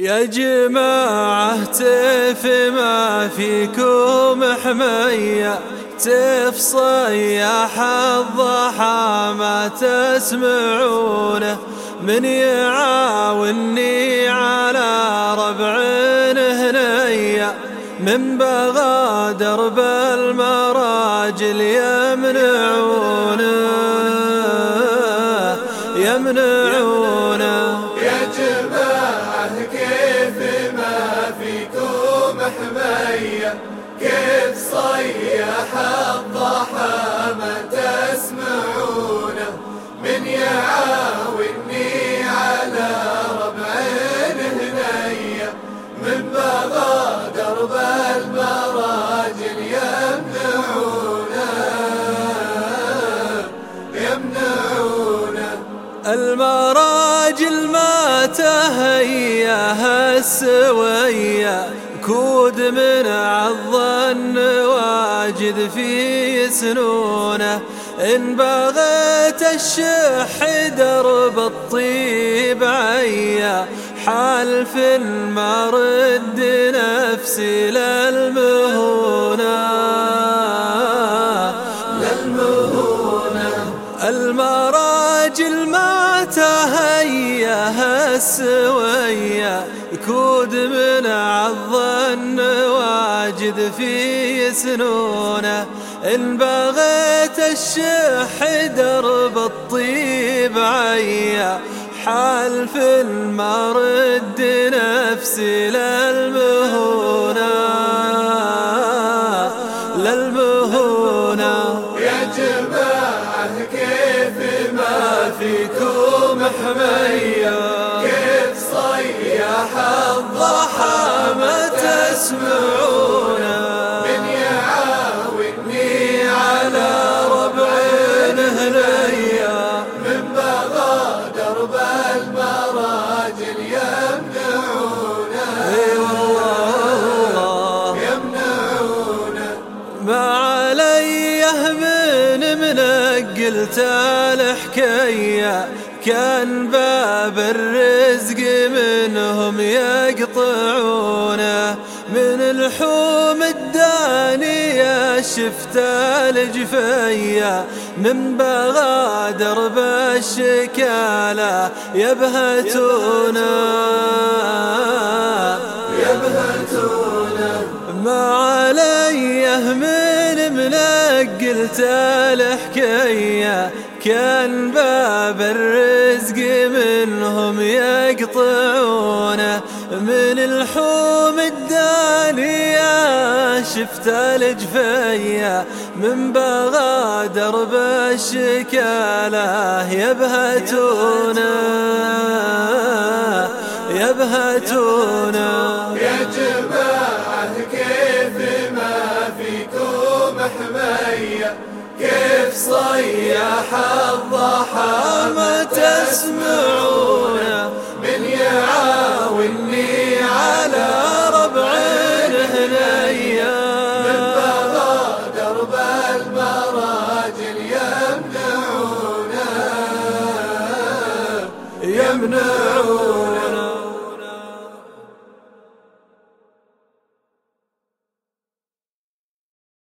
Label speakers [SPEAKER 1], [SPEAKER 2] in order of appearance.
[SPEAKER 1] يا جماعة تف ما فيكم حمية تف صياح الضحى ما تسمعونه من يعاوني على ربع هنية من بغى درب المراجل يمنعونه يمنعونه
[SPEAKER 2] كيف صيح الضحى ما تسمعونه من يعاوني على ربع هنية من بغى درب المراجل يمنعونه يمنعونه.
[SPEAKER 1] المراجل ما تهيا السوية كود من عظن واجد في سنونه. إن بغيت الشح درب الطيب عيا. حال في المرد نفسي للمهونه السوية كود من عظن واجد في سنونه. إن بغيت الشح درب الطيب عيا. حال في المرد نفسي للمهونة. للمهونة.
[SPEAKER 2] يا جماعة كيف ما فيكم؟ تسمعونه من يعاوني على ربع هنية من بغى درب المراجل يمنعونه
[SPEAKER 1] إي والله.
[SPEAKER 2] يمنعونه
[SPEAKER 1] ما عليه من منقلت الحكاية كان باب الرزق منهم يقطعونه من الحوم الدانية شفت الجفية من بغادر بالشكالة يبهتونه
[SPEAKER 2] يبهتونه
[SPEAKER 1] ما عليه من منقلت الحكاية كان باب الرزق من الحوم الدانية شفت الجفية من بغادر بالشكالة يبهتونه يبهتونه
[SPEAKER 2] يا جماعة كيف ما فيكم حمية كيف صيح الضحى؟ ما تسمعونه يمنعونه يمنعونه